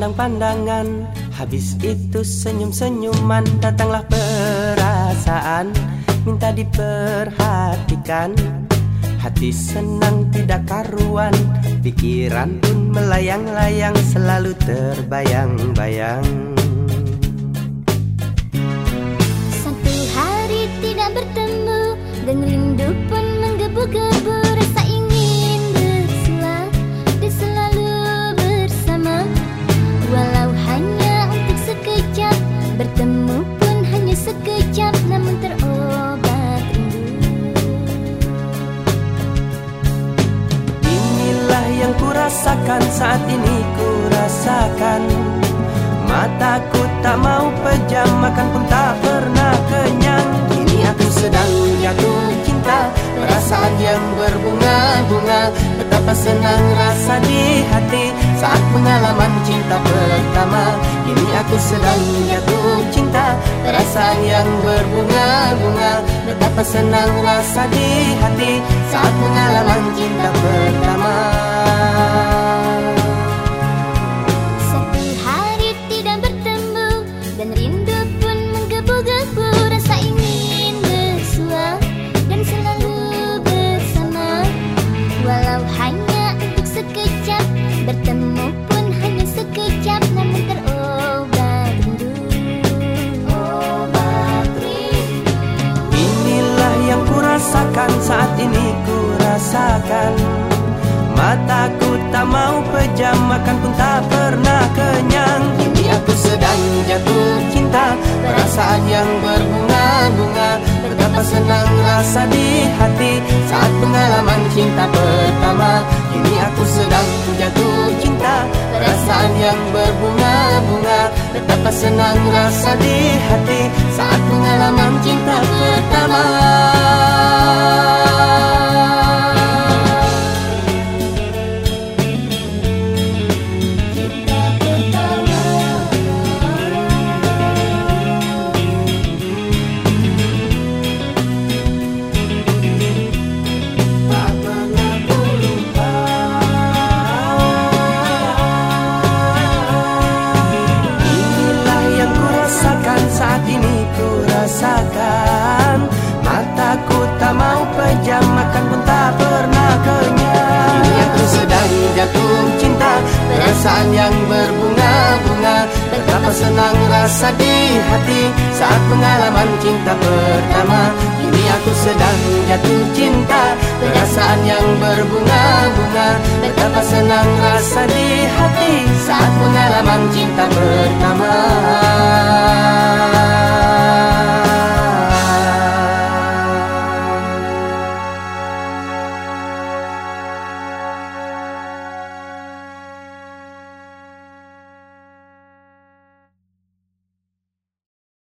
pandangan Habis itu senyum-senyuman Datanglah perasaan. Minta diperhatikan. Hati senang tidak karuan. Pikiran pun melayang-layang Selalu terbayang-bayang yang kurasakan saat ini kurasakan. Mataku tak mau pejam Makan pun tak pernah kenyang. Kini aku sedang jatuh cinta Perasaan yang berbunga-bunga. Betapa senang rasa di hati Saat pengalaman cinta pertama. Kini aku sedang jatuh cinta Perasaan yang berbunga-bunga. Betapa senang rasa di hati Saat pengalaman cinta pertama Satu hari tidak bertemu Dan rindu pun menggebu-gebu Rasa ingin bersua Dan selalu bersama. Walau hanya untuk sekejap Bertemu pun hanya sekejap Namun terobat rindu. Obat rindu. Inilah yang kurasakan saat ini kurasakan Mataku tak mau pejam Makan pun tak pernah kenyang. Kini aku sedang jatuh cinta Perasaan yang berbunga-bunga. Betapa senang rasa di hati Saat pengalaman cinta pertama. Kini aku sedang jatuh cinta Perasaan yang berbunga-bunga. Betapa senang rasa di hati Saat pengalaman cinta pertama Perasaan yang berbunga-bunga. Betapa senang rasa di hati Saat pengalaman cinta pertama. Kini aku sedang jatuh cinta Perasaan yang berbunga-bunga. Betapa senang rasa di hati Saat pengalaman cinta pertama